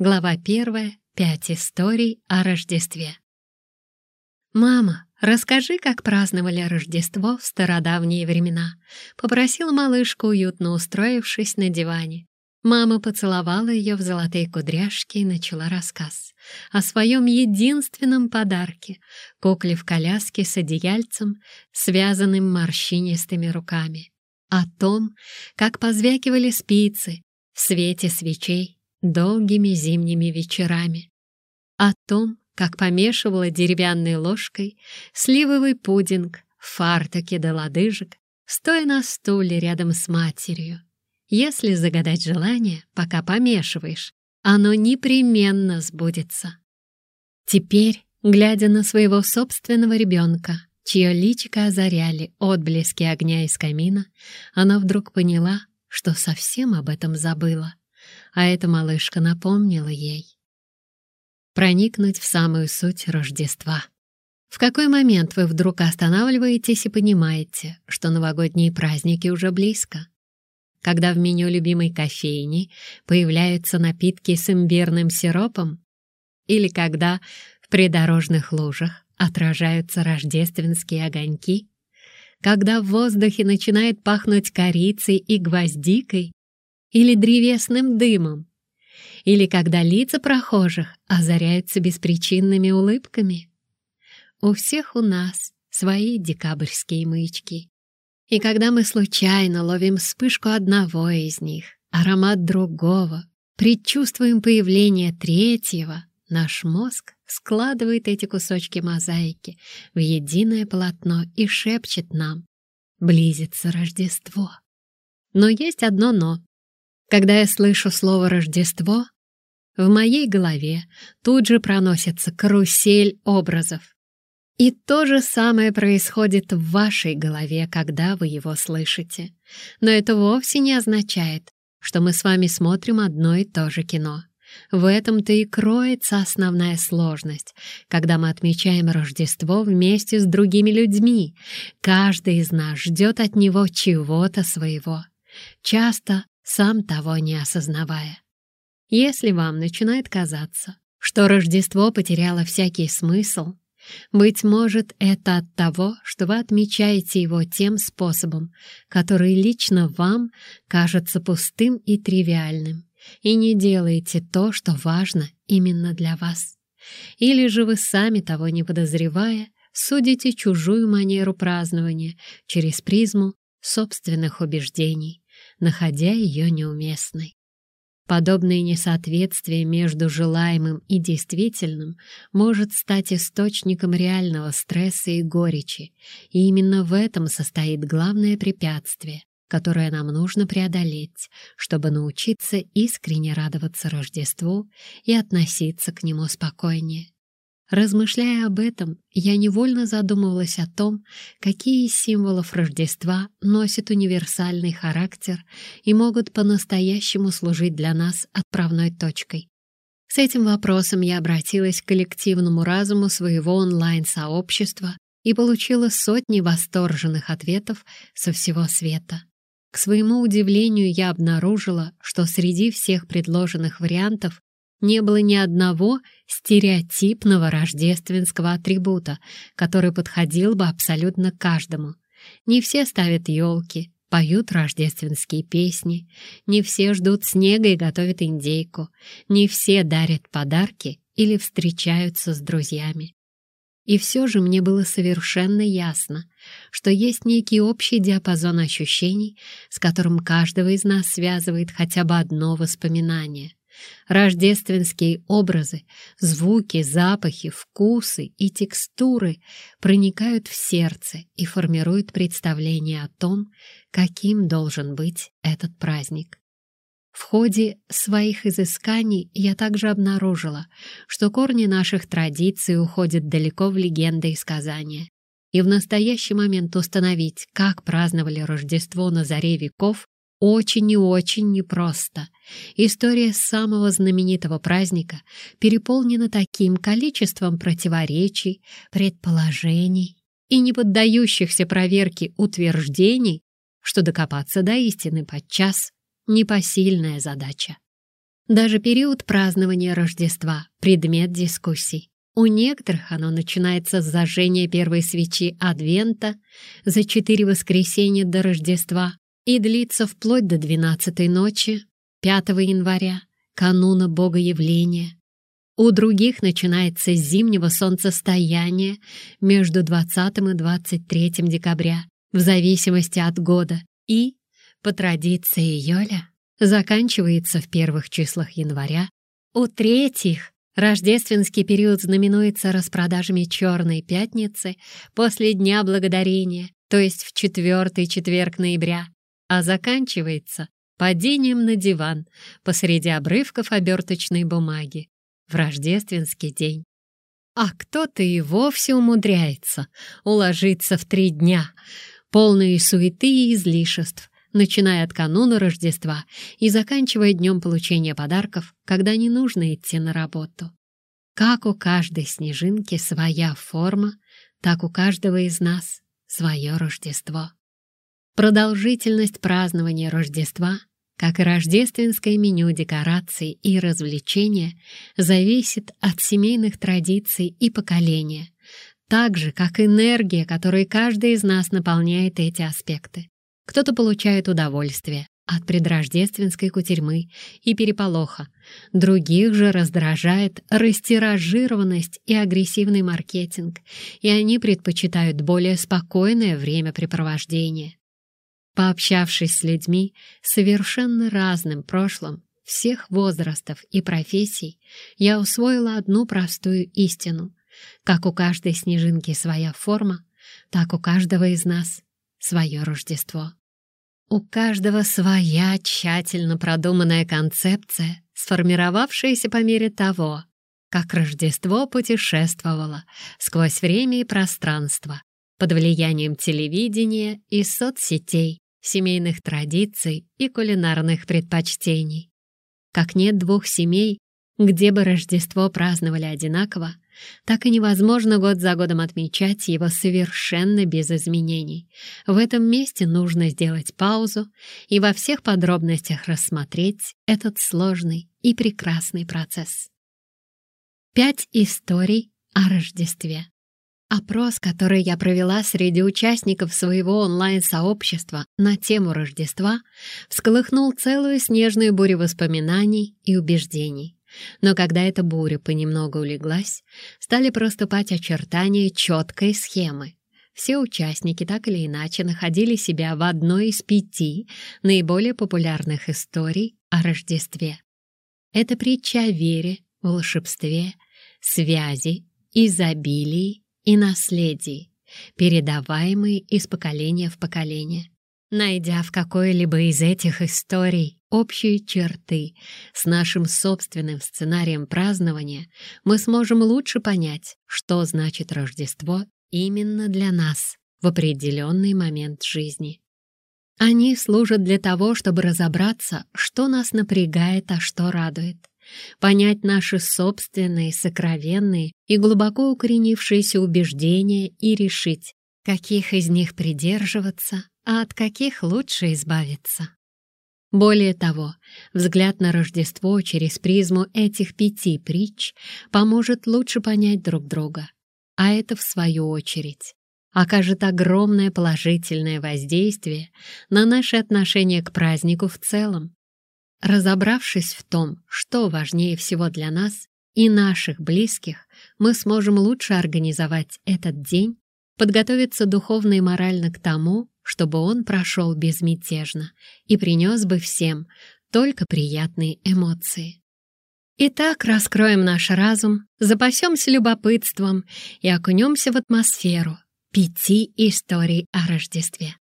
Глава первая. Пять историй о Рождестве. «Мама, расскажи, как праздновали Рождество в стародавние времена», — попросила малышка, уютно устроившись на диване. Мама поцеловала ее в золотые кудряшки и начала рассказ о своем единственном подарке — кукле в коляске с одеяльцем, связанным морщинистыми руками. О том, как позвякивали спицы в свете свечей долгими зимними вечерами, о том, как помешивала деревянной ложкой сливовый пудинг в фартуке до лодыжек, стоя на стуле рядом с матерью. Если загадать желание, пока помешиваешь, оно непременно сбудется. Теперь, глядя на своего собственного ребенка, чье личико озаряли отблески огня из камина, она вдруг поняла, что совсем об этом забыла а эта малышка напомнила ей. Проникнуть в самую суть Рождества. В какой момент вы вдруг останавливаетесь и понимаете, что новогодние праздники уже близко? Когда в меню любимой кофейни появляются напитки с имбирным сиропом? Или когда в придорожных лужах отражаются рождественские огоньки? Когда в воздухе начинает пахнуть корицей и гвоздикой? Или древесным дымом, или когда лица прохожих озаряются беспричинными улыбками. У всех у нас свои декабрьские маячки. И когда мы случайно ловим вспышку одного из них, аромат другого, предчувствуем появление третьего, наш мозг складывает эти кусочки мозаики в единое полотно и шепчет нам «Близится Рождество». Но есть одно «но». Когда я слышу слово «Рождество», в моей голове тут же проносится карусель образов. И то же самое происходит в вашей голове, когда вы его слышите. Но это вовсе не означает, что мы с вами смотрим одно и то же кино. В этом-то и кроется основная сложность, когда мы отмечаем Рождество вместе с другими людьми. Каждый из нас ждет от него чего-то своего. Часто сам того не осознавая. Если вам начинает казаться, что Рождество потеряло всякий смысл, быть может, это от того, что вы отмечаете его тем способом, который лично вам кажется пустым и тривиальным, и не делаете то, что важно именно для вас. Или же вы сами того не подозревая, судите чужую манеру празднования через призму собственных убеждений находя ее неуместной. Подобное несоответствие между желаемым и действительным может стать источником реального стресса и горечи, и именно в этом состоит главное препятствие, которое нам нужно преодолеть, чтобы научиться искренне радоваться Рождеству и относиться к нему спокойнее. Размышляя об этом, я невольно задумывалась о том, какие из символов Рождества носят универсальный характер и могут по-настоящему служить для нас отправной точкой. С этим вопросом я обратилась к коллективному разуму своего онлайн-сообщества и получила сотни восторженных ответов со всего света. К своему удивлению я обнаружила, что среди всех предложенных вариантов не было ни одного стереотипного рождественского атрибута, который подходил бы абсолютно каждому. Не все ставят елки, поют рождественские песни, не все ждут снега и готовят индейку, не все дарят подарки или встречаются с друзьями. И все же мне было совершенно ясно, что есть некий общий диапазон ощущений, с которым каждого из нас связывает хотя бы одно воспоминание — Рождественские образы, звуки, запахи, вкусы и текстуры проникают в сердце и формируют представление о том, каким должен быть этот праздник. В ходе своих изысканий я также обнаружила, что корни наших традиций уходят далеко в легенды и сказания. И в настоящий момент установить, как праздновали Рождество на заре веков, очень и очень непросто. История самого знаменитого праздника переполнена таким количеством противоречий, предположений и не поддающихся проверке утверждений, что докопаться до истины подчас — непосильная задача. Даже период празднования Рождества — предмет дискуссий. У некоторых оно начинается с зажжения первой свечи Адвента за четыре воскресенья до Рождества и длится вплоть до двенадцатой ночи, 5 января, кануна Богоявления. У других начинается с зимнего солнцестояния между 20 и 23 декабря, в зависимости от года, и, по традиции Йоля, заканчивается в первых числах января. У третьих рождественский период знаменуется распродажами «Черной пятницы» после Дня Благодарения, то есть в четвертый четверг ноября, а заканчивается падением на диван посреди обрывков оберточной бумаги в рождественский день. А кто-то и вовсе умудряется уложиться в три дня, полные суеты и излишеств, начиная от кануна Рождества и заканчивая днем получения подарков, когда не нужно идти на работу. Как у каждой снежинки своя форма, так у каждого из нас свое Рождество. Продолжительность празднования Рождества, как и рождественское меню декораций и развлечения, зависит от семейных традиций и поколения, так же, как энергия, которой каждый из нас наполняет эти аспекты. Кто-то получает удовольствие от предрождественской кутерьмы и переполоха, других же раздражает растиражированность и агрессивный маркетинг, и они предпочитают более спокойное времяпрепровождение. Пообщавшись с людьми совершенно разным прошлым, всех возрастов и профессий, я усвоила одну простую истину. Как у каждой снежинки своя форма, так у каждого из нас свое Рождество. У каждого своя тщательно продуманная концепция, сформировавшаяся по мере того, как Рождество путешествовало сквозь время и пространство, под влиянием телевидения и соцсетей, семейных традиций и кулинарных предпочтений. Как нет двух семей, где бы Рождество праздновали одинаково, так и невозможно год за годом отмечать его совершенно без изменений. В этом месте нужно сделать паузу и во всех подробностях рассмотреть этот сложный и прекрасный процесс. Пять историй о Рождестве. Опрос, который я провела среди участников своего онлайн-сообщества на тему Рождества, всколыхнул целую снежную бурю воспоминаний и убеждений. Но когда эта буря понемногу улеглась, стали проступать очертания четкой схемы. Все участники так или иначе находили себя в одной из пяти наиболее популярных историй о Рождестве. Это притча о вере, волшебстве, связи, изобилии и наследий, передаваемые из поколения в поколение. Найдя в какой-либо из этих историй общие черты с нашим собственным сценарием празднования, мы сможем лучше понять, что значит Рождество именно для нас в определенный момент жизни. Они служат для того, чтобы разобраться, что нас напрягает, а что радует понять наши собственные, сокровенные и глубоко укоренившиеся убеждения и решить, каких из них придерживаться, а от каких лучше избавиться. Более того, взгляд на Рождество через призму этих пяти притч поможет лучше понять друг друга, а это, в свою очередь, окажет огромное положительное воздействие на наши отношения к празднику в целом. Разобравшись в том, что важнее всего для нас и наших близких, мы сможем лучше организовать этот день, подготовиться духовно и морально к тому, чтобы он прошел безмятежно и принес бы всем только приятные эмоции. Итак, раскроем наш разум, запасемся любопытством и окунемся в атмосферу пяти историй о Рождестве.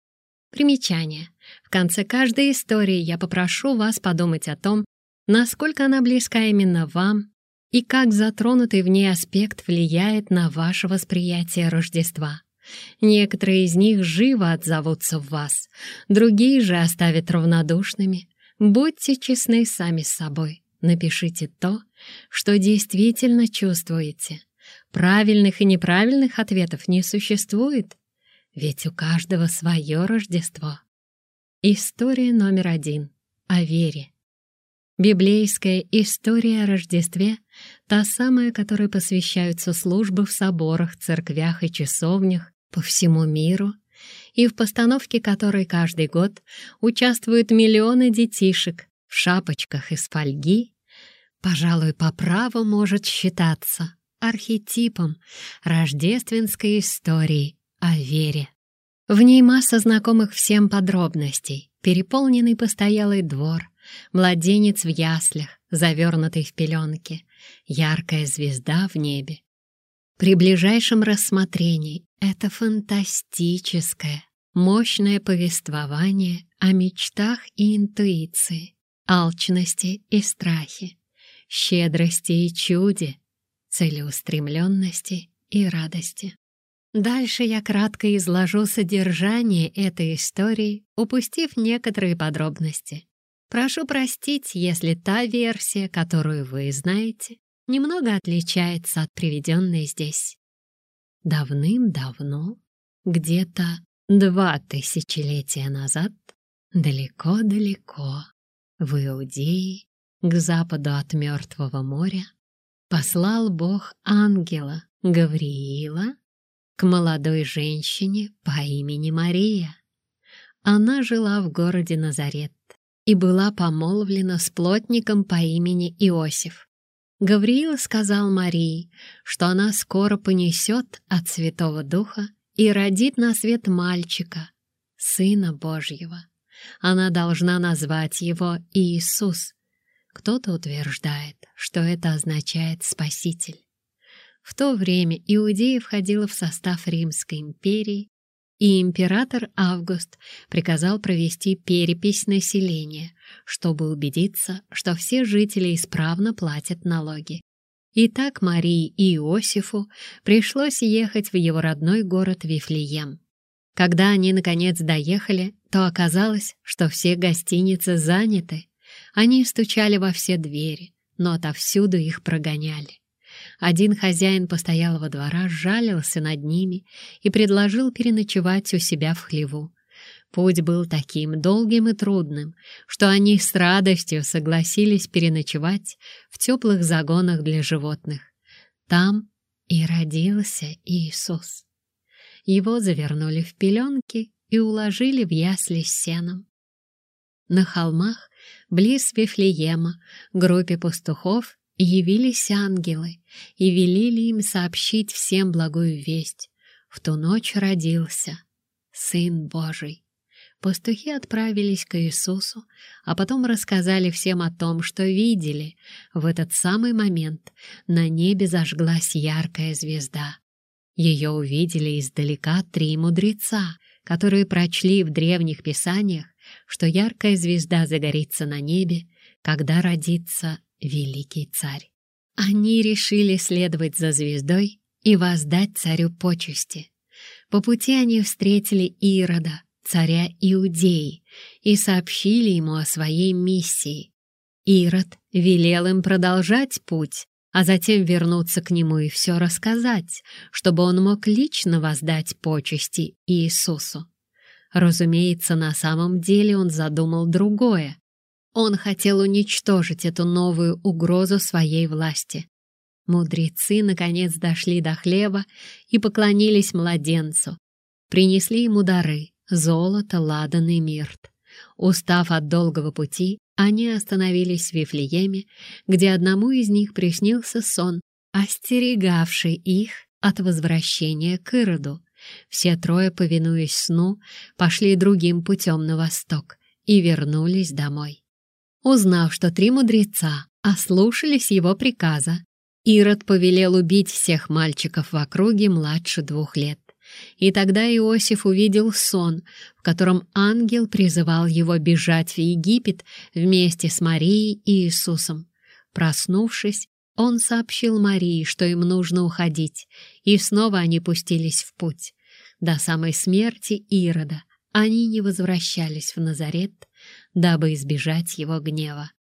Примечание. В конце каждой истории я попрошу вас подумать о том, насколько она близка именно вам и как затронутый в ней аспект влияет на ваше восприятие Рождества. Некоторые из них живо отзовутся в вас, другие же оставят равнодушными. Будьте честны сами с собой. Напишите то, что действительно чувствуете. Правильных и неправильных ответов не существует. Ведь у каждого свое Рождество. История номер один. О вере. Библейская история о Рождестве — та самая, которой посвящаются службы в соборах, церквях и часовнях по всему миру, и в постановке которой каждый год участвуют миллионы детишек в шапочках из фольги, пожалуй, по праву может считаться архетипом рождественской истории о вере. В ней масса знакомых всем подробностей, переполненный постоялый двор, младенец в яслях, завернутый в пеленки, яркая звезда в небе. При ближайшем рассмотрении это фантастическое, мощное повествование о мечтах и интуиции, алчности и страхе, щедрости и чуде, целеустремленности и радости. Дальше я кратко изложу содержание этой истории, упустив некоторые подробности. Прошу простить, если та версия, которую вы знаете, немного отличается от приведенной здесь. Давным-давно, где-то два тысячелетия назад, далеко-далеко, в Иудее, к западу от Мертвого моря, послал Бог ангела Гавриила к молодой женщине по имени Мария. Она жила в городе Назарет и была помолвлена с плотником по имени Иосиф. Гавриил сказал Марии, что она скоро понесет от Святого Духа и родит на свет мальчика, Сына Божьего. Она должна назвать его Иисус. Кто-то утверждает, что это означает «спаситель». В то время Иудея входила в состав Римской империи, и император Август приказал провести перепись населения, чтобы убедиться, что все жители исправно платят налоги. И так Марии и Иосифу пришлось ехать в его родной город Вифлеем. Когда они, наконец, доехали, то оказалось, что все гостиницы заняты. Они стучали во все двери, но отовсюду их прогоняли. Один хозяин постоялого двора жалился над ними и предложил переночевать у себя в хлеву. Путь был таким долгим и трудным, что они с радостью согласились переночевать в теплых загонах для животных. Там и родился Иисус. Его завернули в пеленки и уложили в ясли с сеном. На холмах, близ Вифлеема, группе пастухов явились ангелы и велели им сообщить всем благую весть. В ту ночь родился Сын Божий. Пастухи отправились к Иисусу, а потом рассказали всем о том, что видели. В этот самый момент на небе зажглась яркая звезда. Ее увидели издалека три мудреца, которые прочли в древних писаниях, что яркая звезда загорится на небе, когда родится великий царь. Они решили следовать за звездой и воздать царю почести. По пути они встретили Ирода, царя Иудеи, и сообщили ему о своей миссии. Ирод велел им продолжать путь, а затем вернуться к нему и все рассказать, чтобы он мог лично воздать почести Иисусу. Разумеется, на самом деле он задумал другое. Он хотел уничтожить эту новую угрозу своей власти. Мудрецы, наконец, дошли до хлеба и поклонились младенцу. Принесли ему дары — золото, ладан и мирт. Устав от долгого пути, они остановились в Вифлееме, где одному из них приснился сон, остерегавший их от возвращения к Ироду. Все трое, повинуясь сну, пошли другим путем на восток и вернулись домой. Узнав, что три мудреца ослушались его приказа, Ирод повелел убить всех мальчиков в округе младше двух лет. И тогда Иосиф увидел сон, в котором ангел призывал его бежать в Египет вместе с Марией и Иисусом. Проснувшись, он сообщил Марии, что им нужно уходить, и снова они пустились в путь. До самой смерти Ирода они не возвращались в Назарет, дабы избежать его гнева.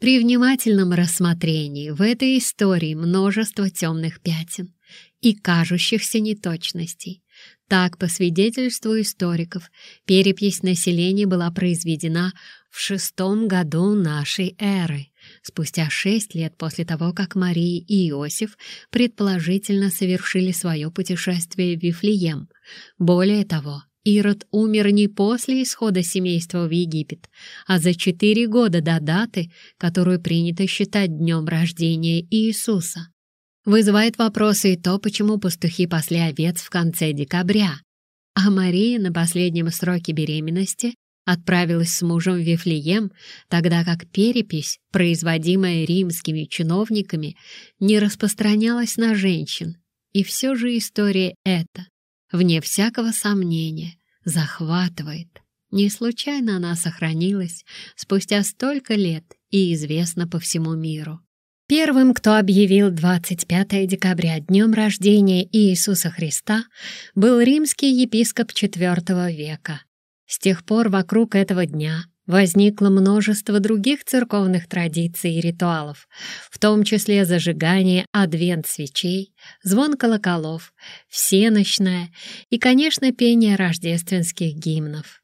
При внимательном рассмотрении в этой истории множество темных пятен и кажущихся неточностей. Так, по свидетельству историков, перепись населения была произведена в шестом году нашей эры, спустя шесть лет после того, как Мария и Иосиф предположительно совершили свое путешествие в Вифлеем. Более того, Ирод умер не после исхода семейства в Египет, а за четыре года до даты, которую принято считать днем рождения Иисуса. Вызывает вопросы и то, почему пастухи пасли овец в конце декабря, а Мария на последнем сроке беременности отправилась с мужем в Вифлеем, тогда как перепись, производимая римскими чиновниками, не распространялась на женщин. И все же история эта, вне всякого сомнения, захватывает. Не случайно она сохранилась спустя столько лет и известна по всему миру. Первым, кто объявил 25 декабря днем рождения Иисуса Христа, был римский епископ IV века. С тех пор вокруг этого дня возникло множество других церковных традиций и ритуалов, в том числе зажигание адвент-свечей, звон колоколов, всеночное и, конечно, пение рождественских гимнов.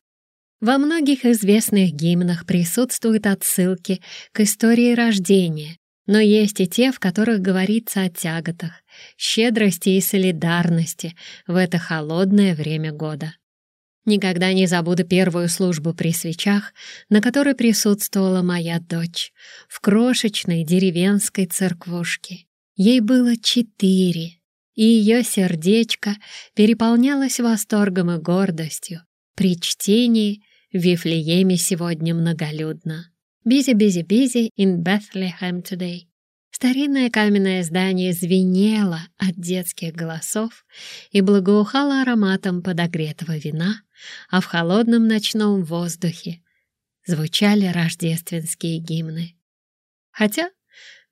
Во многих известных гимнах присутствуют отсылки к истории рождения, но есть и те, в которых говорится о тяготах, щедрости и солидарности в это холодное время года. Никогда не забуду первую службу при свечах, на которой присутствовала моя дочь, в крошечной деревенской церквушке. Ей было четыре, и ее сердечко переполнялось восторгом и гордостью. При чтении в Вифлееме сегодня многолюдно. Busy, busy, busy in Bethlehem today. Старинное каменное здание звенело от детских голосов и благоухало ароматом подогретого вина, а в холодном ночном воздухе звучали рождественские гимны. Хотя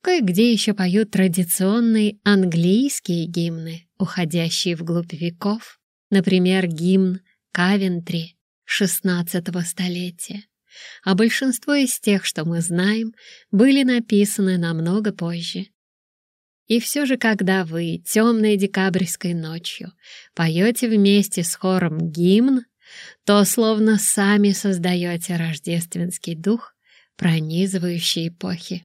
кое-где еще поют традиционные английские гимны, уходящие вглубь веков, например, гимн Кавентри XVI столетия а большинство из тех, что мы знаем, были написаны намного позже. И все же, когда вы темной декабрьской ночью поете вместе с хором гимн, то словно сами создаете рождественский дух, пронизывающий эпохи.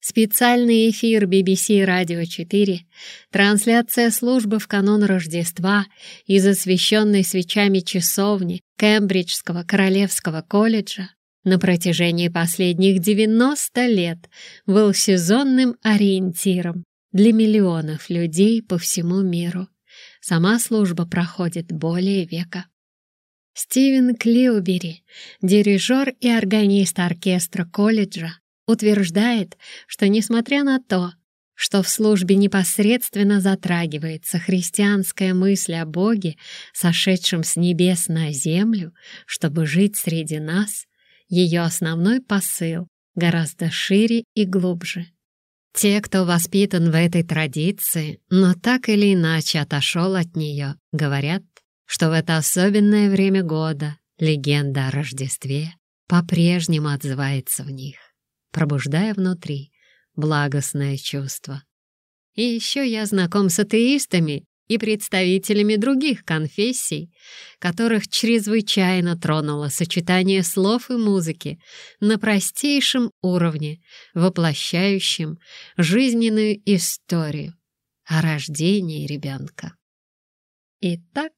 Специальный эфир BBC Radio 4, трансляция службы в канун Рождества из освещенной свечами часовни Кембриджского Королевского колледжа на протяжении последних 90 лет был сезонным ориентиром для миллионов людей по всему миру. Сама служба проходит более века. Стивен Клиубери, дирижер и органист оркестра колледжа, утверждает, что несмотря на то, что в службе непосредственно затрагивается христианская мысль о Боге, сошедшем с небес на землю, чтобы жить среди нас, ее основной посыл гораздо шире и глубже. Те, кто воспитан в этой традиции, но так или иначе отошел от нее, говорят, что в это особенное время года легенда о Рождестве по-прежнему отзывается в них пробуждая внутри благостное чувство. И еще я знаком с атеистами и представителями других конфессий, которых чрезвычайно тронуло сочетание слов и музыки на простейшем уровне, воплощающем жизненную историю о рождении ребенка. Итак,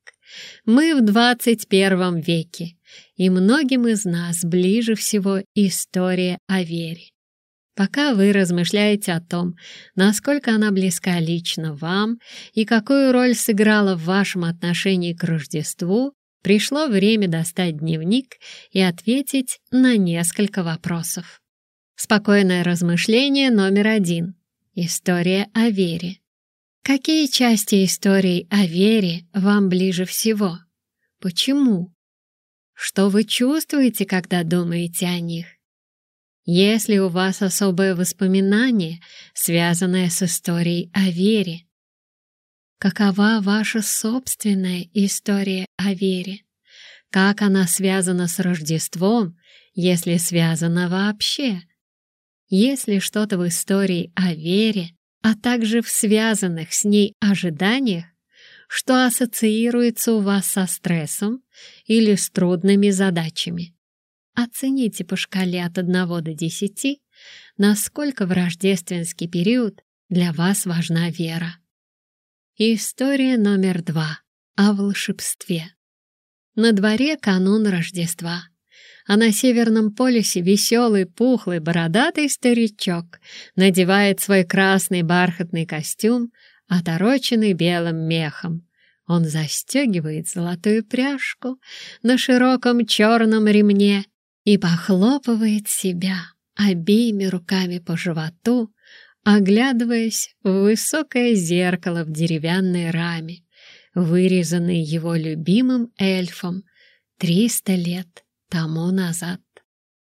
мы в 21 веке, и многим из нас ближе всего история о вере. Пока вы размышляете о том, насколько она близка лично вам и какую роль сыграла в вашем отношении к Рождеству, пришло время достать дневник и ответить на несколько вопросов. Спокойное размышление номер один. История о вере. Какие части истории о вере вам ближе всего? Почему? Что вы чувствуете, когда думаете о них? Есть ли у вас особое воспоминание, связанное с историей о вере? Какова ваша собственная история о вере? Как она связана с Рождеством, если связана вообще? Есть ли что-то в истории о вере, а также в связанных с ней ожиданиях, что ассоциируется у вас со стрессом или с трудными задачами. оцените по шкале от 1 до 10, насколько в рождественский период для вас важна вера. История номер два о волшебстве. На дворе канун Рождества, а на Северном полюсе веселый, пухлый, бородатый старичок надевает свой красный бархатный костюм, отороченный белым мехом. Он застегивает золотую пряжку на широком черном ремне и похлопывает себя обеими руками по животу, оглядываясь в высокое зеркало в деревянной раме, вырезанное его любимым эльфом триста лет тому назад.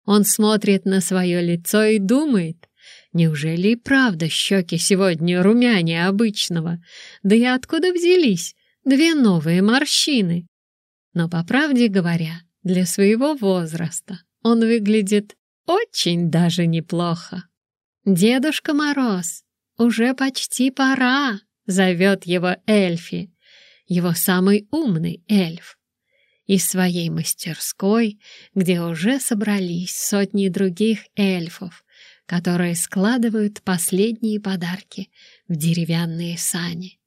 Он смотрит на свое лицо и думает, неужели и правда щеки сегодня румянее обычного? Да и откуда взялись две новые морщины? Но, по правде говоря, для своего возраста он выглядит очень даже неплохо. «Дедушка Мороз, уже почти пора!» — зовет его Эльфи, его самый умный эльф. Из своей мастерской, где уже собрались сотни других эльфов, которые складывают последние подарки в деревянные сани.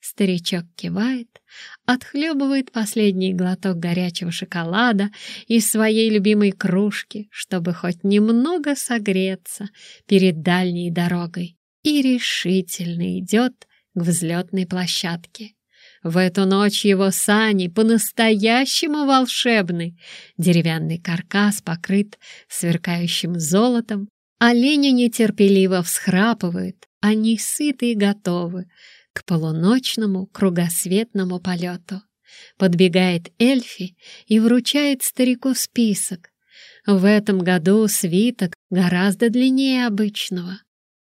Старичок кивает, отхлебывает последний глоток горячего шоколада из своей любимой кружки, чтобы хоть немного согреться перед дальней дорогой, и решительно идет к взлетной площадке. В эту ночь его сани по-настоящему волшебны. Деревянный каркас покрыт сверкающим золотом, олени нетерпеливо всхрапывают, они сыты и готовы, к полуночному кругосветному полету. Подбегает Эльфи и вручает старику список. В этом году свиток гораздо длиннее обычного.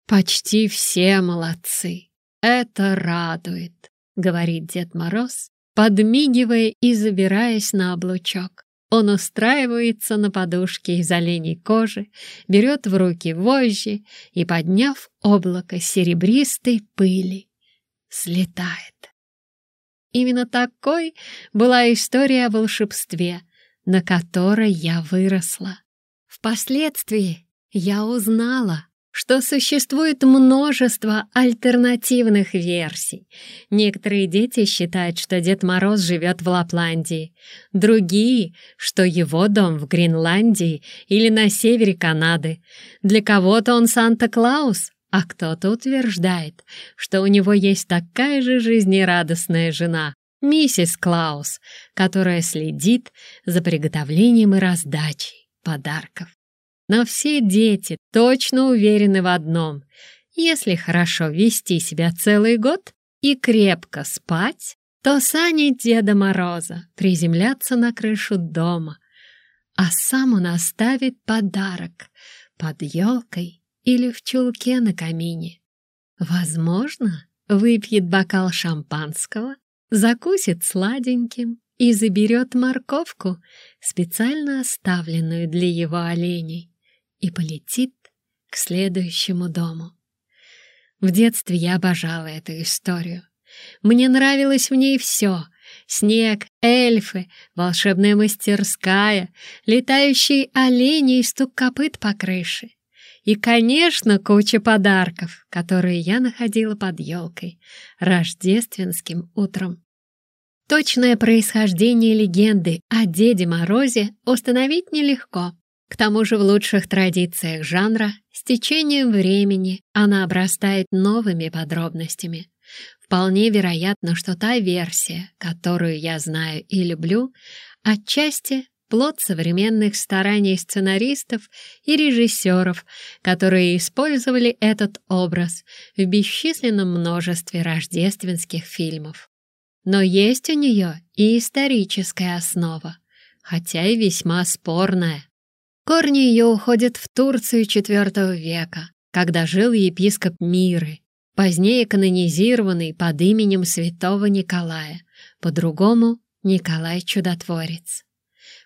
Почти все молодцы. Это радует, говорит Дед Мороз, подмигивая и забираясь на облучок. Он устраивается на подушке из оленей кожи, берет в руки вожжи и, подняв облако серебристой пыли, слетает. Именно такой была история о волшебстве, на которой я выросла. Впоследствии я узнала, что существует множество альтернативных версий. Некоторые дети считают, что Дед Мороз живет в Лапландии, другие, что его дом в Гренландии или на севере Канады. Для кого-то он Санта-Клаус, а кто-то утверждает, что у него есть такая же жизнерадостная жена, миссис Клаус, которая следит за приготовлением и раздачей подарков. Но все дети точно уверены в одном. Если хорошо вести себя целый год и крепко спать, то сани Деда Мороза приземлятся на крышу дома, а сам он оставит подарок под елкой или в чулке на камине. Возможно, выпьет бокал шампанского, закусит сладеньким и заберет морковку, специально оставленную для его оленей, и полетит к следующему дому. В детстве я обожала эту историю. Мне нравилось в ней все — снег, эльфы, волшебная мастерская, летающие олени и стук копыт по крыше. И, конечно, куча подарков, которые я находила под елкой рождественским утром. Точное происхождение легенды о Деде Морозе установить нелегко. К тому же в лучших традициях жанра с течением времени она обрастает новыми подробностями. Вполне вероятно, что та версия, которую я знаю и люблю, отчасти плод современных стараний сценаристов и режиссеров, которые использовали этот образ в бесчисленном множестве рождественских фильмов. Но есть у нее и историческая основа, хотя и весьма спорная. Корни ее уходят в Турцию IV века, когда жил епископ Миры, позднее канонизированный под именем святого Николая, по-другому Николай Чудотворец.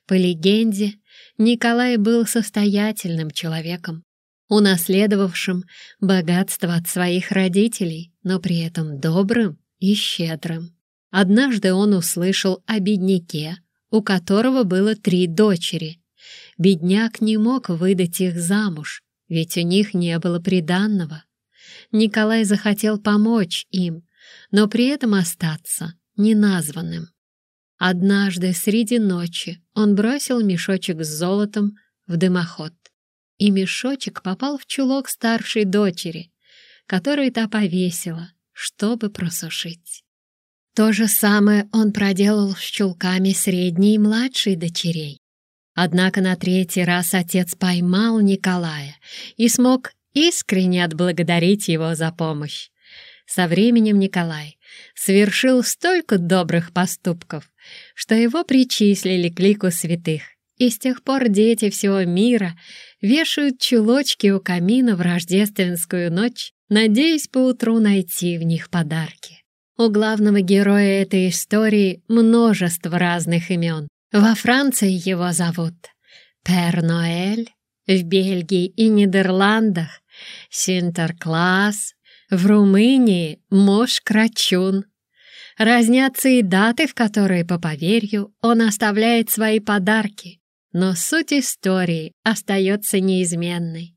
По легенде, Николай был состоятельным человеком, унаследовавшим богатство от своих родителей, но при этом добрым и щедрым. Однажды он услышал о бедняке, у которого было три дочери. Бедняк не мог выдать их замуж, ведь у них не было приданного. Николай захотел помочь им, но при этом остаться неназванным. Однажды среди ночи он бросил мешочек с золотом в дымоход, и мешочек попал в чулок старшей дочери, который та повесила, чтобы просушить. То же самое он проделал с чулками средней и младшей дочерей. Однако на третий раз отец поймал Николая и смог искренне отблагодарить его за помощь. Со временем Николай совершил столько добрых поступков, что его причислили к лику святых, и с тех пор дети всего мира вешают чулочки у камина в рождественскую ночь, надеясь поутру найти в них подарки. У главного героя этой истории множество разных имен. Во Франции его зовут Пер Ноэль, в Бельгии и Нидерландах Синтеркласс, в Румынии Мош Крачун. Разнятся и даты, в которые, по поверью, он оставляет свои подарки, но суть истории остается неизменной.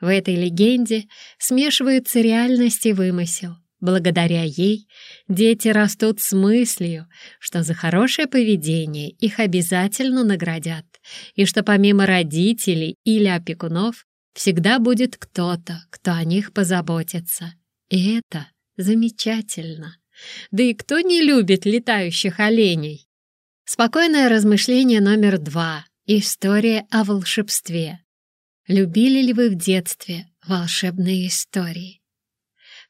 В этой легенде смешиваются реальность и вымысел. Благодаря ей дети растут с мыслью, что за хорошее поведение их обязательно наградят, и что помимо родителей или опекунов всегда будет кто-то, кто о них позаботится. И это замечательно. Да и кто не любит летающих оленей? Спокойное размышление номер два. История о волшебстве. Любили ли вы в детстве волшебные истории?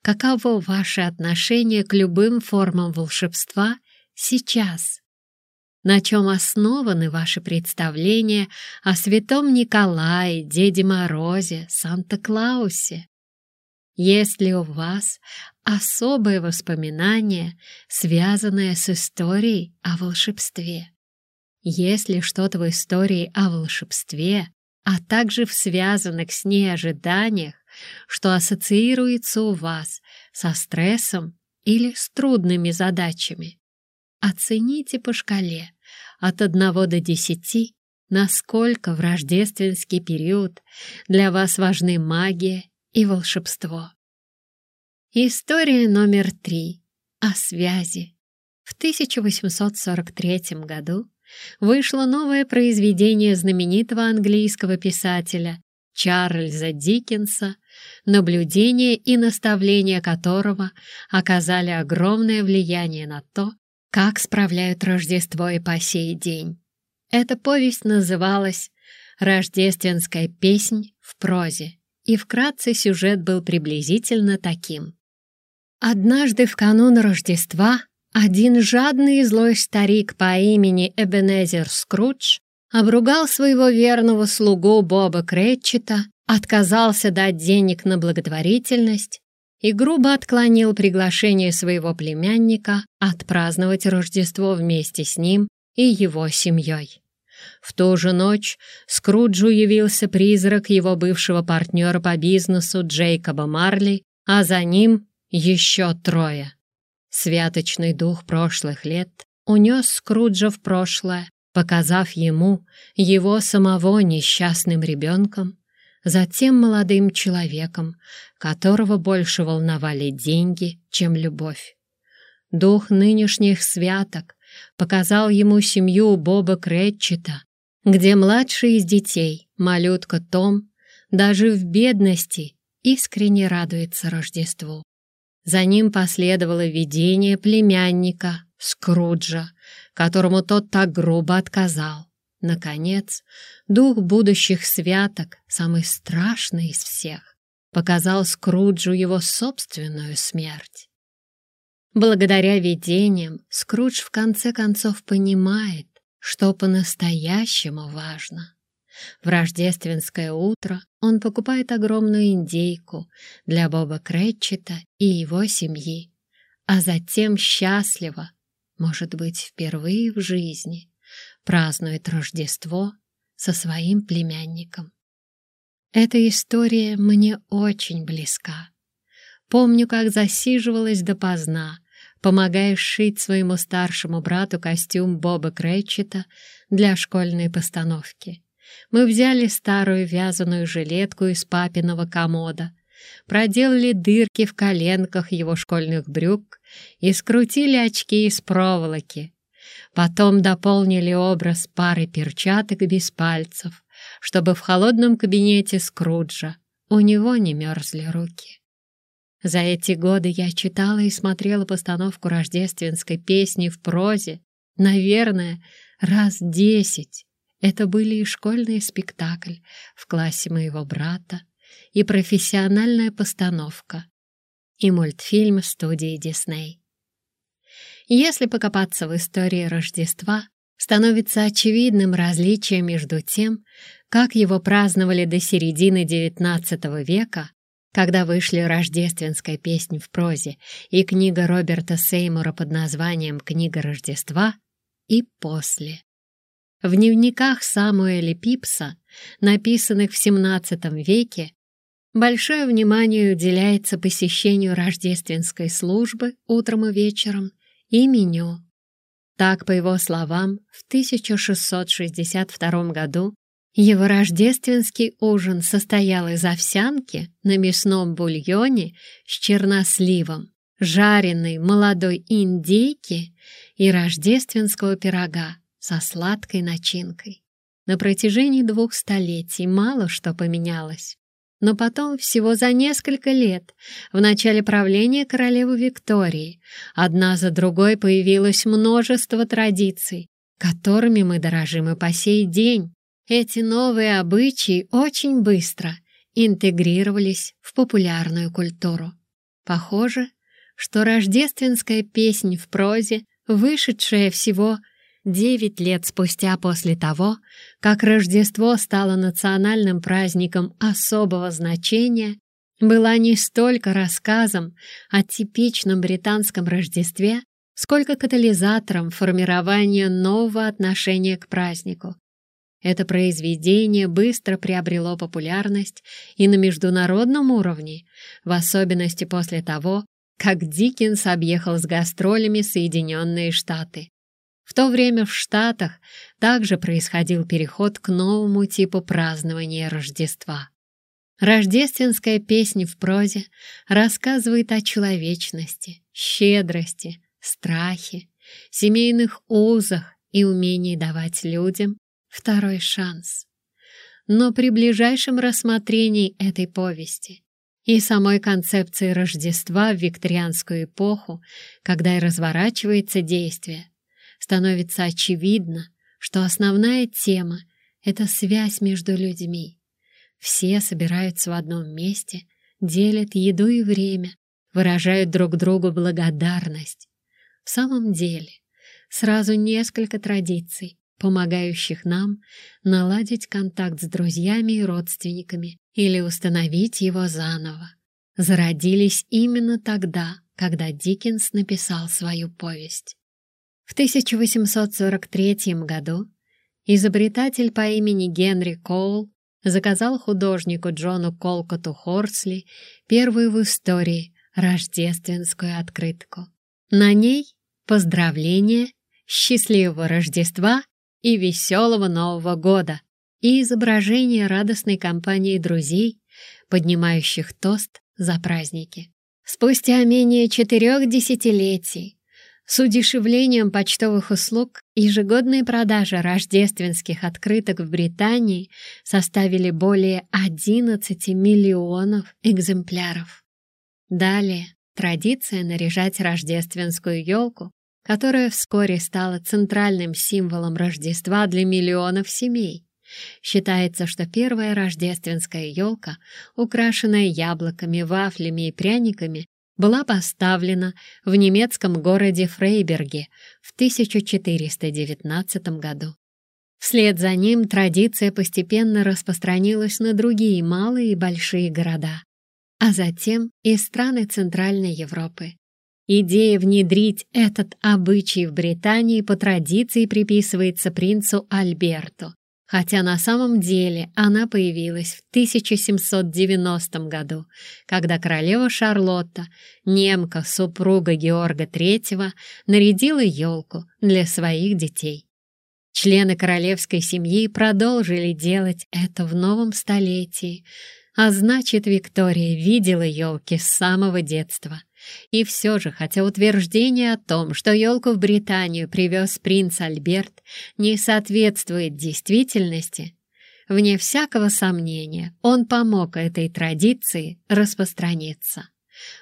Каково ваше отношение к любым формам волшебства сейчас? На чем основаны ваши представления о Святом Николае, Деде Морозе, Санта-Клаусе? Есть ли у вас особые воспоминания, связанные с историей о волшебстве? Есть ли что-то в истории о волшебстве, а также в связанных с ней ожиданиях, что ассоциируется у вас со стрессом или с трудными задачами. Оцените по шкале от 1 до 10, насколько в рождественский период для вас важны магия и волшебство. История номер три о связи. В 1843 году вышло новое произведение знаменитого английского писателя Чарльза Диккенса наблюдения и наставления которого оказали огромное влияние на то, как справляют Рождество и по сей день. Эта повесть называлась «Рождественская песнь в прозе», и вкратце сюжет был приблизительно таким. Однажды в канун Рождества один жадный и злой старик по имени Эбенезер Скрудж обругал своего верного слугу Боба Кретчета отказался дать денег на благотворительность и грубо отклонил приглашение своего племянника отпраздновать Рождество вместе с ним и его семьей. В ту же ночь Скруджу явился призрак его бывшего партнера по бизнесу Джейкоба Марли, а за ним еще трое. Святочный дух прошлых лет унес Скруджа в прошлое, показав ему его самого несчастным ребенком, затем молодым человеком, которого больше волновали деньги, чем любовь. Дух нынешних святок показал ему семью Боба Кретчета, где младший из детей, малютка Том, даже в бедности искренне радуется Рождеству. За ним последовало видение племянника Скруджа, которому тот так грубо отказал. Наконец, дух будущих святок, самый страшный из всех, показал Скруджу его собственную смерть. Благодаря видениям Скрудж в конце концов понимает, что по-настоящему важно. В рождественское утро он покупает огромную индейку для Боба Кретчета и его семьи, а затем счастливо, может быть, впервые в жизни, празднует Рождество со своим племянником. Эта история мне очень близка. Помню, как засиживалась допоздна, помогая шить своему старшему брату костюм Боба Крейчета для школьной постановки. Мы взяли старую вязаную жилетку из папиного комода, проделали дырки в коленках его школьных брюк и скрутили очки из проволоки. Потом дополнили образ парой перчаток без пальцев, чтобы в холодном кабинете Скруджа у него не мерзли руки. За эти годы я читала и смотрела постановку рождественской песни в прозе, наверное, раз десять. Это были и школьный спектакль в классе моего брата, и профессиональная постановка, и мультфильм студии Дисней. Если покопаться в истории Рождества, становится очевидным различие между тем, как его праздновали до середины XIX века, когда вышли рождественская песня в прозе и книга Роберта Сеймура под названием «Книга Рождества», и после. В дневниках Самуэля Пипса, написанных в XVII веке, большое внимание уделяется посещению рождественской службы утром и вечером и меню. Так, по его словам, в 1662 году его рождественский ужин состоял из овсянки на мясном бульоне с черносливом, жареной молодой индейки и рождественского пирога со сладкой начинкой. На протяжении двух столетий мало что поменялось. Но потом, всего за несколько лет, в начале правления королевы Виктории, одна за другой появилось множество традиций, которыми мы дорожим и по сей день. Эти новые обычаи очень быстро интегрировались в популярную культуру. Похоже, что рождественская песнь в прозе, вышедшая всего девять лет спустя после того, как Рождество стало национальным праздником особого значения, была не столько рассказом о типичном британском Рождестве, сколько катализатором формирования нового отношения к празднику, это произведение быстро приобрело популярность и на международном уровне, в особенности после того, как Диккенс объехал с гастролями Соединенные Штаты. В то время в Штатах также происходил переход к новому типу празднования Рождества. Рождественская песня в прозе рассказывает о человечности, щедрости, страхе, семейных узах и умении давать людям второй шанс. Но при ближайшем рассмотрении этой повести и самой концепции Рождества в викторианскую эпоху, когда и разворачивается действие, становится очевидно, что основная тема — это связь между людьми. Все собираются в одном месте, делят еду и время, выражают друг другу благодарность. В самом деле, сразу несколько традиций, помогающих нам наладить контакт с друзьями и родственниками или установить его заново, зародились именно тогда, когда Диккенс написал свою повесть. В 1843 году изобретатель по имени Генри Коул заказал художнику Джону Колкоту Хорсли первую в истории рождественскую открытку. На ней поздравления, счастливого Рождества и веселого Нового года, и изображение радостной компании друзей, поднимающих тост за праздники. Спустя менее четырех десятилетий с удешевлением почтовых услуг ежегодные продажи рождественских открыток в Британии составили более 11 миллионов экземпляров. Далее традиция наряжать рождественскую елку которая вскоре стала центральным символом Рождества для миллионов семей. Считается, что первая рождественская елка, украшенная яблоками, вафлями и пряниками, была поставлена в немецком городе Фрейберге в 1419 году. Вслед за ним традиция постепенно распространилась на другие малые и большие города, а затем и страны Центральной Европы. Идея внедрить этот обычай в Британии по традиции приписывается принцу Альберту, хотя на самом деле она появилась в 1790 году, когда королева Шарлотта, немка, супруга Георга III, нарядила елку для своих детей. Члены королевской семьи продолжили делать это в новом столетии, а значит, Виктория видела елки с самого детства. И все же, хотя утверждение о том, что елку в Британию привез принц Альберт, не соответствует действительности, вне всякого сомнения, он помог этой традиции распространиться.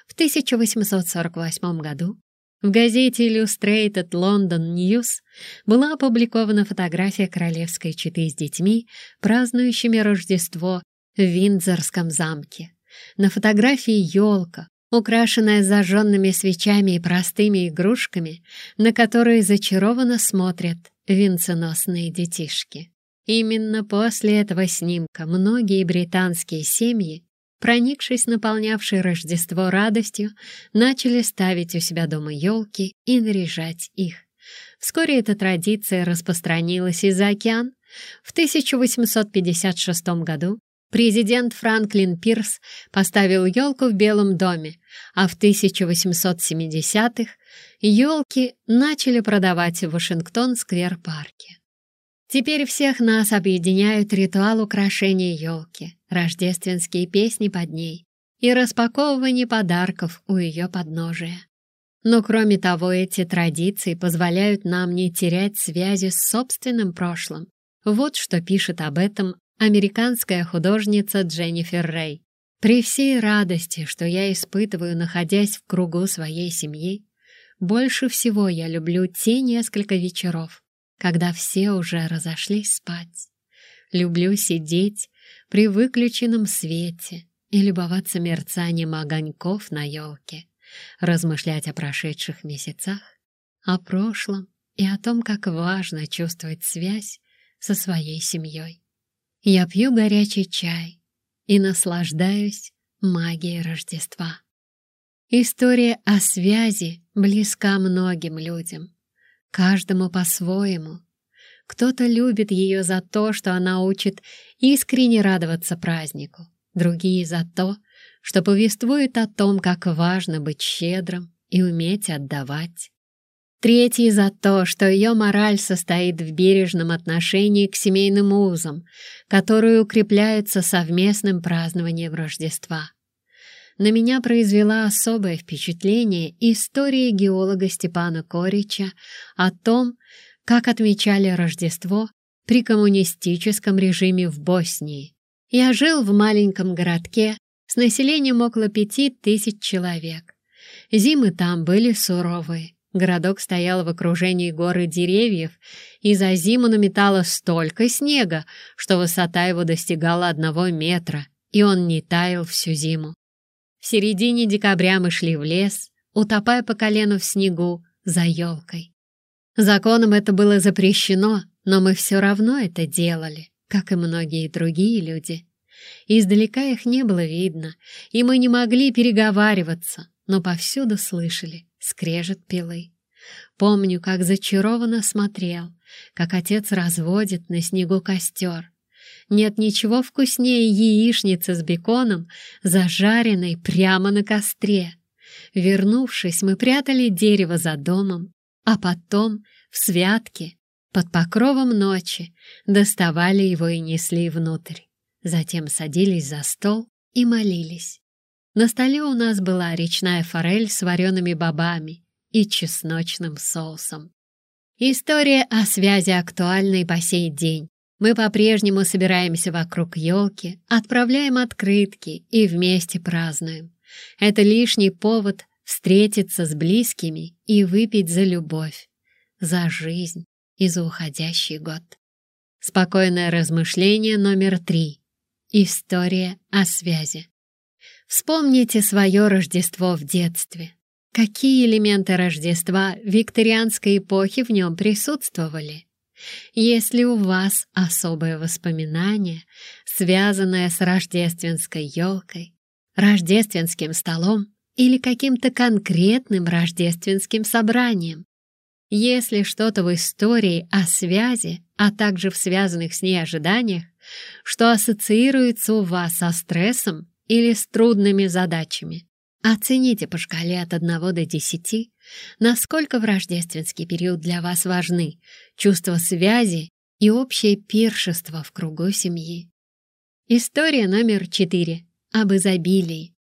В 1848 году в газете Illustrated London News была опубликована фотография королевской четы с детьми, празднующими Рождество в Виндзорском замке. На фотографии елка, украшенная зажженными свечами и простыми игрушками, на которые зачарованно смотрят венценосные детишки. Именно после этого снимка многие британские семьи проникшись наполнявшей Рождество радостью, начали ставить у себя дома елки и наряжать их. Вскоре эта традиция распространилась и за океан. В 1856 году президент Франклин Пирс поставил елку в Белом доме, а в 1870-х елки начали продавать в Вашингтон-сквер-парке. Теперь всех нас объединяют ритуал украшения елки, рождественские песни под ней и распаковывание подарков у ее подножия. Но кроме того, эти традиции позволяют нам не терять связи с собственным прошлым. Вот что пишет об этом американская художница Дженнифер Рэй. При всей радости, что я испытываю, находясь в кругу своей семьи, больше всего я люблю те несколько вечеров, когда все уже разошлись спать. Люблю сидеть при выключенном свете и любоваться мерцанием огоньков на елке, размышлять о прошедших месяцах, о прошлом и о том, как важно чувствовать связь со своей семьей. Я пью горячий чай и наслаждаюсь магией Рождества. История о связи близка многим людям каждому по-своему. Кто-то любит ее за то, что она учит искренне радоваться празднику, другие за то, что повествует о том, как важно быть щедрым и уметь отдавать. Третий за то, что ее мораль состоит в бережном отношении к семейным узам, которые укрепляются совместным празднованием Рождества на меня произвела особое впечатление история геолога Степана Корича о том, как отмечали Рождество при коммунистическом режиме в Боснии. Я жил в маленьком городке с населением около пяти тысяч человек. Зимы там были суровые. Городок стоял в окружении горы деревьев, и за зиму наметало столько снега, что высота его достигала одного метра, и он не таял всю зиму. В середине декабря мы шли в лес, утопая по колену в снегу за елкой. Законом это было запрещено, но мы все равно это делали, как и многие другие люди. Издалека их не было видно, и мы не могли переговариваться, но повсюду слышали скрежет пилы. Помню, как зачарованно смотрел, как отец разводит на снегу костер, нет ничего вкуснее яичницы с беконом, зажаренной прямо на костре. Вернувшись, мы прятали дерево за домом, а потом, в святке, под покровом ночи, доставали его и несли внутрь. Затем садились за стол и молились. На столе у нас была речная форель с вареными бобами и чесночным соусом. История о связи актуальна и по сей день. Мы по-прежнему собираемся вокруг елки, отправляем открытки и вместе празднуем. Это лишний повод встретиться с близкими и выпить за любовь, за жизнь и за уходящий год. Спокойное размышление номер три. История о связи. Вспомните свое Рождество в детстве. Какие элементы Рождества викторианской эпохи в нем присутствовали? Если у вас особое воспоминание, связанное с рождественской елкой, рождественским столом или каким-то конкретным рождественским собранием, если что-то в истории о связи, а также в связанных с ней ожиданиях, что ассоциируется у вас со стрессом или с трудными задачами, Оцените по шкале от 1 до 10, насколько в рождественский период для вас важны чувство связи и общее пиршество в кругу семьи. История номер 4. Об изобилии.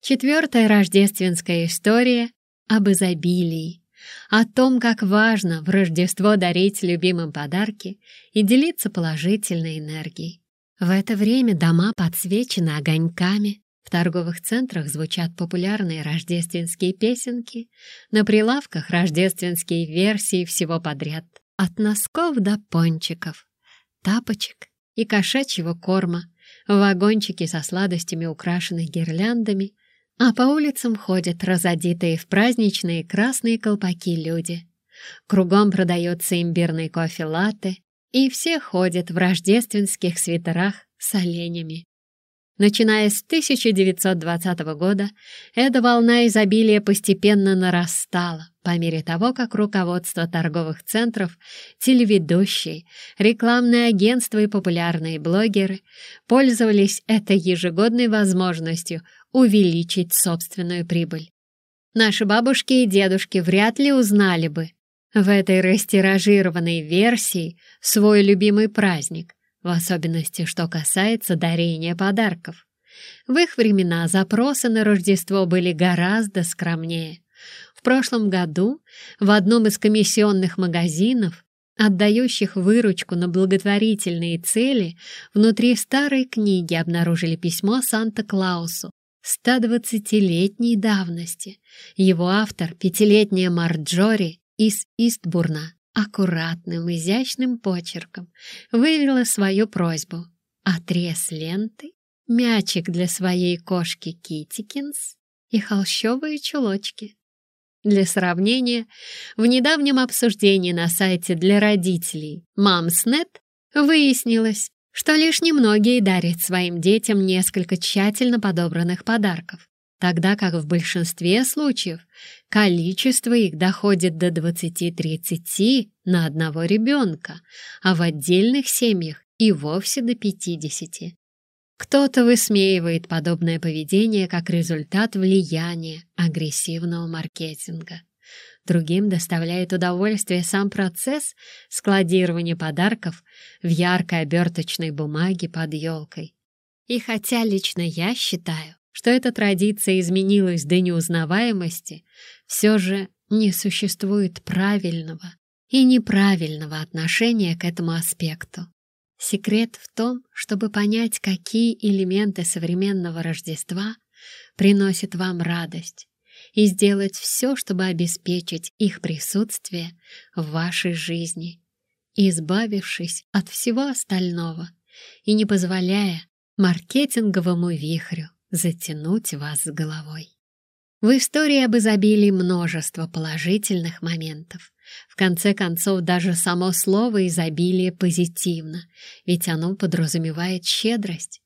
Четвертая рождественская история об изобилии, о том, как важно в Рождество дарить любимым подарки и делиться положительной энергией. В это время дома подсвечены огоньками, в торговых центрах звучат популярные рождественские песенки, на прилавках рождественские версии всего подряд, от носков до пончиков, тапочек и кошачьего корма, вагончики со сладостями, украшенных гирляндами, а по улицам ходят разодетые в праздничные красные колпаки люди. Кругом продается имбирный кофе-латте, и все ходят в рождественских свитерах с оленями. Начиная с 1920 года, эта волна изобилия постепенно нарастала по мере того, как руководство торговых центров, телеведущие, рекламные агентства и популярные блогеры пользовались этой ежегодной возможностью увеличить собственную прибыль. Наши бабушки и дедушки вряд ли узнали бы в этой растиражированной версии свой любимый праздник — в особенности, что касается дарения подарков. В их времена запросы на Рождество были гораздо скромнее. В прошлом году в одном из комиссионных магазинов, отдающих выручку на благотворительные цели, внутри старой книги обнаружили письмо Санта-Клаусу 120-летней давности. Его автор, пятилетняя Марджори из Истбурна, аккуратным, изящным почерком вывела свою просьбу. Отрез ленты, мячик для своей кошки Китикинс и холщовые чулочки. Для сравнения, в недавнем обсуждении на сайте для родителей Мамснет выяснилось, что лишь немногие дарят своим детям несколько тщательно подобранных подарков тогда как в большинстве случаев количество их доходит до 20-30 на одного ребенка, а в отдельных семьях и вовсе до 50. Кто-то высмеивает подобное поведение как результат влияния агрессивного маркетинга. Другим доставляет удовольствие сам процесс складирования подарков в яркой оберточной бумаге под елкой. И хотя лично я считаю, что эта традиция изменилась до неузнаваемости, все же не существует правильного и неправильного отношения к этому аспекту. Секрет в том, чтобы понять, какие элементы современного Рождества приносят вам радость, и сделать все, чтобы обеспечить их присутствие в вашей жизни, избавившись от всего остального и не позволяя маркетинговому вихрю затянуть вас с головой. В истории об изобилии множество положительных моментов. В конце концов, даже само слово «изобилие» позитивно, ведь оно подразумевает щедрость.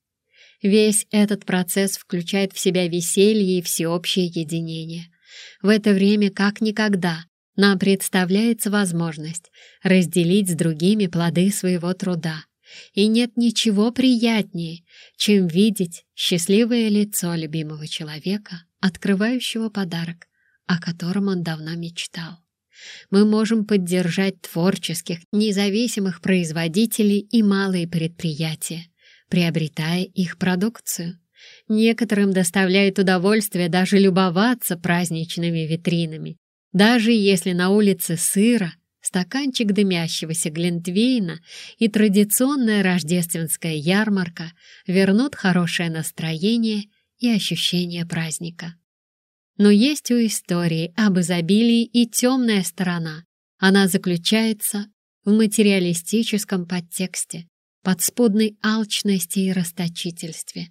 Весь этот процесс включает в себя веселье и всеобщее единение. В это время, как никогда, нам представляется возможность разделить с другими плоды своего труда, и нет ничего приятнее, чем видеть счастливое лицо любимого человека, открывающего подарок, о котором он давно мечтал. Мы можем поддержать творческих, независимых производителей и малые предприятия, приобретая их продукцию. Некоторым доставляет удовольствие даже любоваться праздничными витринами, даже если на улице сыро стаканчик дымящегося глинтвейна и традиционная рождественская ярмарка вернут хорошее настроение и ощущение праздника. Но есть у истории об изобилии и темная сторона. Она заключается в материалистическом подтексте, подспудной алчности и расточительстве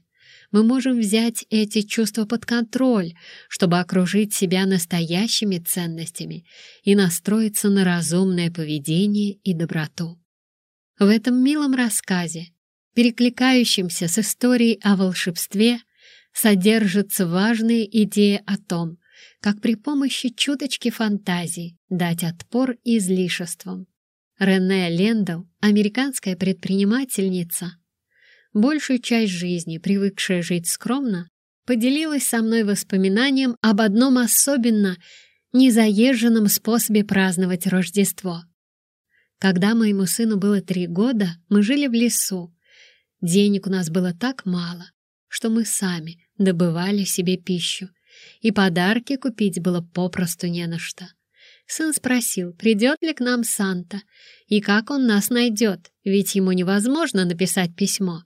мы можем взять эти чувства под контроль, чтобы окружить себя настоящими ценностями и настроиться на разумное поведение и доброту. В этом милом рассказе, перекликающемся с историей о волшебстве, содержится важная идея о том, как при помощи чуточки фантазии дать отпор излишествам. Рене Лендл, американская предпринимательница, большую часть жизни, привыкшая жить скромно, поделилась со мной воспоминанием об одном особенно незаезженном способе праздновать Рождество. Когда моему сыну было три года, мы жили в лесу. Денег у нас было так мало, что мы сами добывали себе пищу, и подарки купить было попросту не на что. Сын спросил, придет ли к нам Санта, и как он нас найдет, ведь ему невозможно написать письмо.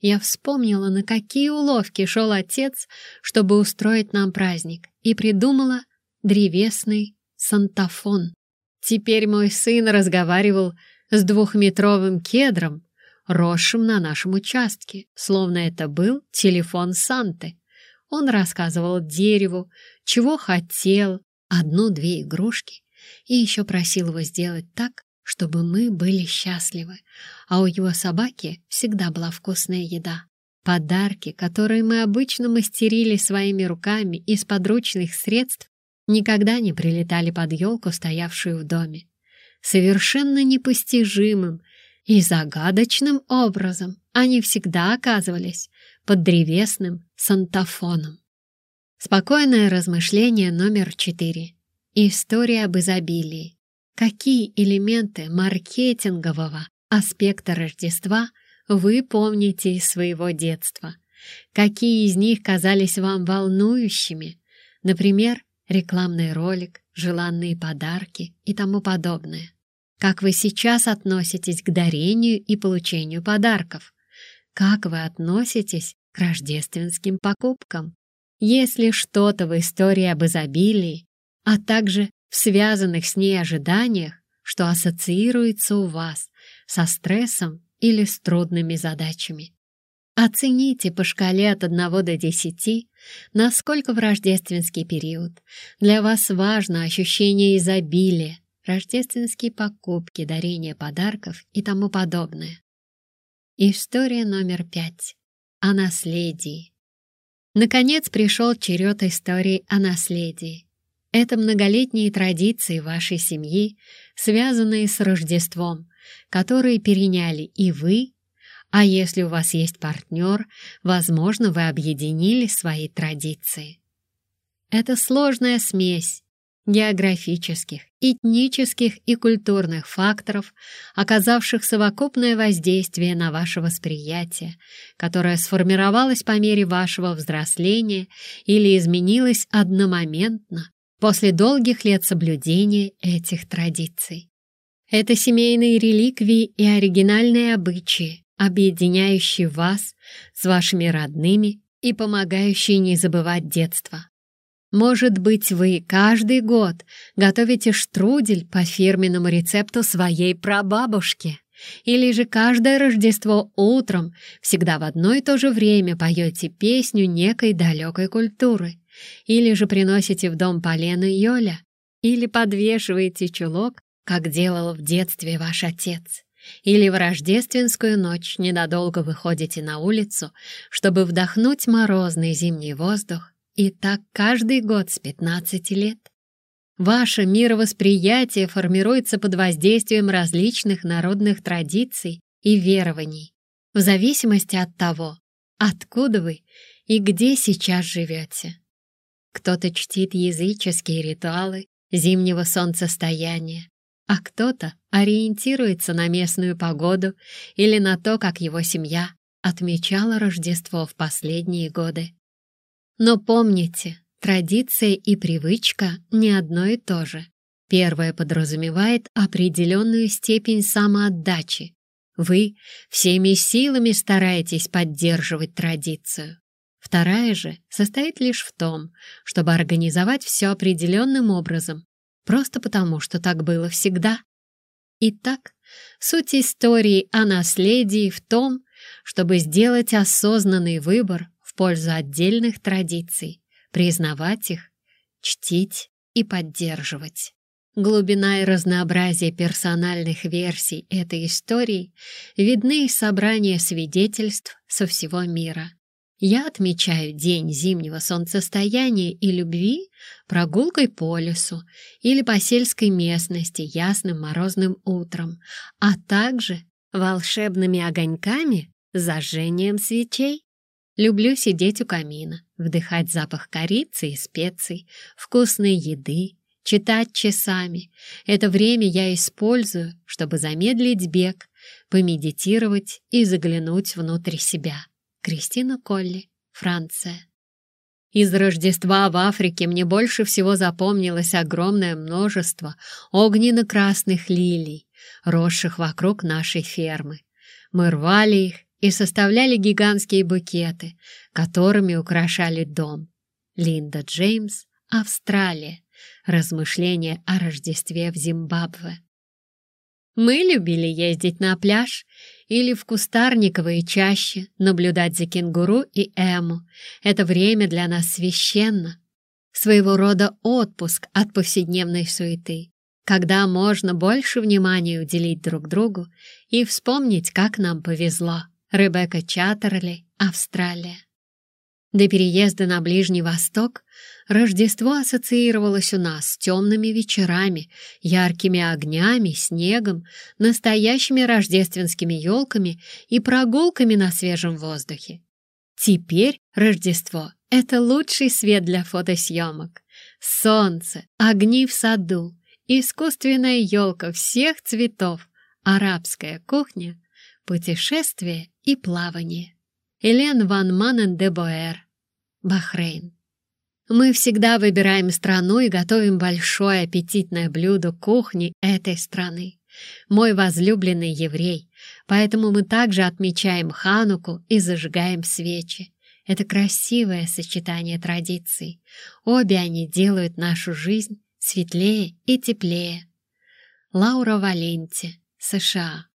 Я вспомнила, на какие уловки шел отец, чтобы устроить нам праздник, и придумала древесный сантафон. Теперь мой сын разговаривал с двухметровым кедром, росшим на нашем участке, словно это был телефон Санты. Он рассказывал дереву, чего хотел, одну-две игрушки, и еще просил его сделать так, чтобы мы были счастливы, а у его собаки всегда была вкусная еда. Подарки, которые мы обычно мастерили своими руками из подручных средств, никогда не прилетали под елку, стоявшую в доме. Совершенно непостижимым и загадочным образом они всегда оказывались под древесным сантафоном. Спокойное размышление номер четыре. История об изобилии. Какие элементы маркетингового аспекта Рождества вы помните из своего детства? Какие из них казались вам волнующими? Например, рекламный ролик, желанные подарки и тому подобное. Как вы сейчас относитесь к дарению и получению подарков? Как вы относитесь к рождественским покупкам? Если что-то в истории об изобилии, а также в связанных с ней ожиданиях, что ассоциируется у вас со стрессом или с трудными задачами. Оцените по шкале от 1 до 10, насколько в рождественский период для вас важно ощущение изобилия, рождественские покупки, дарение подарков и тому подобное. История номер пять. О наследии. Наконец пришел черед истории о наследии. Это многолетние традиции вашей семьи, связанные с Рождеством, которые переняли и вы, а если у вас есть партнер, возможно, вы объединили свои традиции. Это сложная смесь географических, этнических и культурных факторов, оказавших совокупное воздействие на ваше восприятие, которое сформировалось по мере вашего взросления или изменилось одномоментно после долгих лет соблюдения этих традиций. Это семейные реликвии и оригинальные обычаи, объединяющие вас с вашими родными и помогающие не забывать детство. Может быть, вы каждый год готовите штрудель по фирменному рецепту своей прабабушки. Или же каждое Рождество утром всегда в одно и то же время поете песню некой далекой культуры. Или же приносите в дом полено Йоля. Или подвешиваете чулок, как делал в детстве ваш отец. Или в рождественскую ночь ненадолго выходите на улицу, чтобы вдохнуть морозный зимний воздух и так каждый год с 15 лет. Ваше мировосприятие формируется под воздействием различных народных традиций и верований, в зависимости от того, откуда вы и где сейчас живете. Кто-то чтит языческие ритуалы зимнего солнцестояния, а кто-то ориентируется на местную погоду или на то, как его семья отмечала Рождество в последние годы. Но помните, традиция и привычка не одно и то же. Первое подразумевает определенную степень самоотдачи. Вы всеми силами стараетесь поддерживать традицию. Вторая же состоит лишь в том, чтобы организовать все определенным образом, просто потому, что так было всегда. Итак, суть истории о наследии в том, чтобы сделать осознанный выбор пользу отдельных традиций, признавать их, чтить и поддерживать. Глубина и разнообразие персональных версий этой истории видны из собрания свидетельств со всего мира. Я отмечаю день зимнего солнцестояния и любви прогулкой по лесу или по сельской местности ясным морозным утром, а также волшебными огоньками, зажжением свечей. Люблю сидеть у камина, вдыхать запах корицы и специй, вкусной еды, читать часами. Это время я использую, чтобы замедлить бег, помедитировать и заглянуть внутрь себя. Кристина Колли, Франция. Из Рождества в Африке мне больше всего запомнилось огромное множество огненно-красных лилий, росших вокруг нашей фермы. Мы рвали их и составляли гигантские букеты, которыми украшали дом. Линда Джеймс, Австралия. Размышления о Рождестве в Зимбабве. Мы любили ездить на пляж или в кустарниковые чащи, наблюдать за кенгуру и эму. Это время для нас священно. Своего рода отпуск от повседневной суеты, когда можно больше внимания уделить друг другу и вспомнить, как нам повезло. Ребекка Чаттерли, Австралия. До переезда на Ближний Восток Рождество ассоциировалось у нас с темными вечерами, яркими огнями, снегом, настоящими рождественскими елками и прогулками на свежем воздухе. Теперь Рождество — это лучший свет для фотосъемок. Солнце, огни в саду, искусственная елка всех цветов, арабская кухня, путешествие и плавание. Элен ван Манен де Боэр, Бахрейн. Мы всегда выбираем страну и готовим большое аппетитное блюдо кухни этой страны. Мой возлюбленный еврей, поэтому мы также отмечаем Хануку и зажигаем свечи. Это красивое сочетание традиций. Обе они делают нашу жизнь светлее и теплее. Лаура Валенти, США.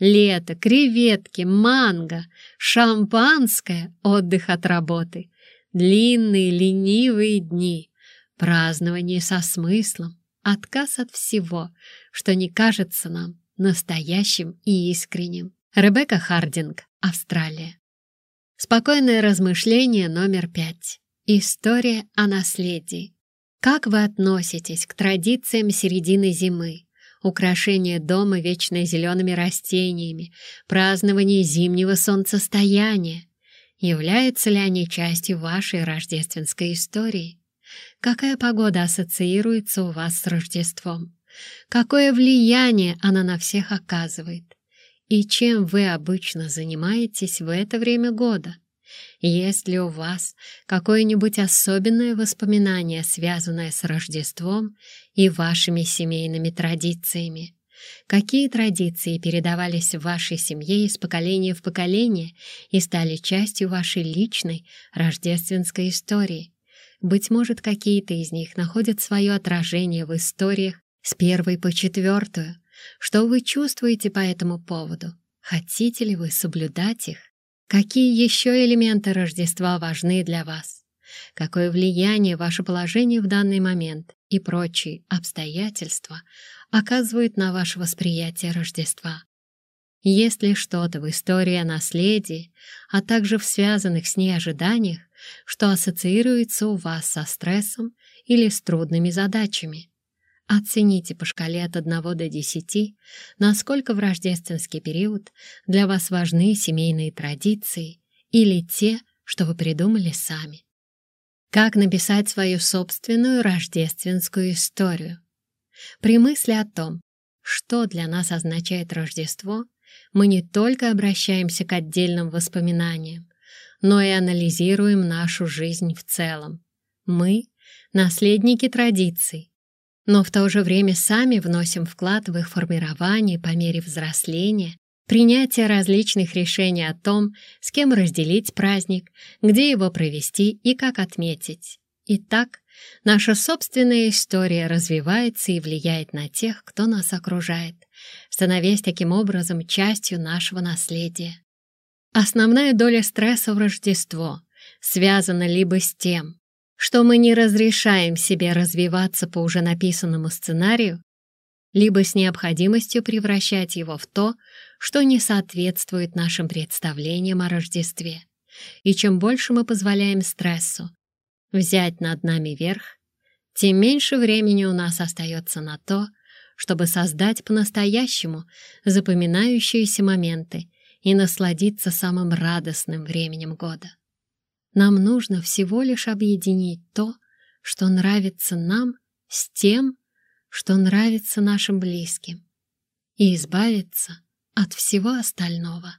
Лето, креветки, манго, шампанское, отдых от работы, длинные ленивые дни, празднование со смыслом, отказ от всего, что не кажется нам настоящим и искренним. Ребекка Хардинг, Австралия. Спокойное размышление номер пять. История о наследии. Как вы относитесь к традициям середины зимы? украшение дома вечно зелеными растениями, празднование зимнего солнцестояния. Являются ли они частью вашей рождественской истории? Какая погода ассоциируется у вас с Рождеством? Какое влияние она на всех оказывает? И чем вы обычно занимаетесь в это время года? Есть ли у вас какое-нибудь особенное воспоминание, связанное с Рождеством и вашими семейными традициями? Какие традиции передавались в вашей семье из поколения в поколение и стали частью вашей личной рождественской истории? Быть может, какие-то из них находят свое отражение в историях с первой по четвертую. Что вы чувствуете по этому поводу? Хотите ли вы соблюдать их? Какие еще элементы Рождества важны для вас? Какое влияние ваше положение в данный момент и прочие обстоятельства оказывают на ваше восприятие Рождества? Есть ли что-то в истории о наследии, а также в связанных с ней ожиданиях, что ассоциируется у вас со стрессом или с трудными задачами? Оцените по шкале от 1 до 10, насколько в рождественский период для вас важны семейные традиции или те, что вы придумали сами. Как написать свою собственную рождественскую историю? При мысли о том, что для нас означает Рождество, мы не только обращаемся к отдельным воспоминаниям, но и анализируем нашу жизнь в целом. Мы — наследники традиций, но в то же время сами вносим вклад в их формирование по мере взросления, принятия различных решений о том, с кем разделить праздник, где его провести и как отметить. Итак, наша собственная история развивается и влияет на тех, кто нас окружает, становясь таким образом частью нашего наследия. Основная доля стресса в Рождество связана либо с тем, что мы не разрешаем себе развиваться по уже написанному сценарию, либо с необходимостью превращать его в то, что не соответствует нашим представлениям о Рождестве. И чем больше мы позволяем стрессу взять над нами верх, тем меньше времени у нас остается на то, чтобы создать по-настоящему запоминающиеся моменты и насладиться самым радостным временем года. Нам нужно всего лишь объединить то, что нравится нам, с тем, что нравится нашим близким, и избавиться от всего остального.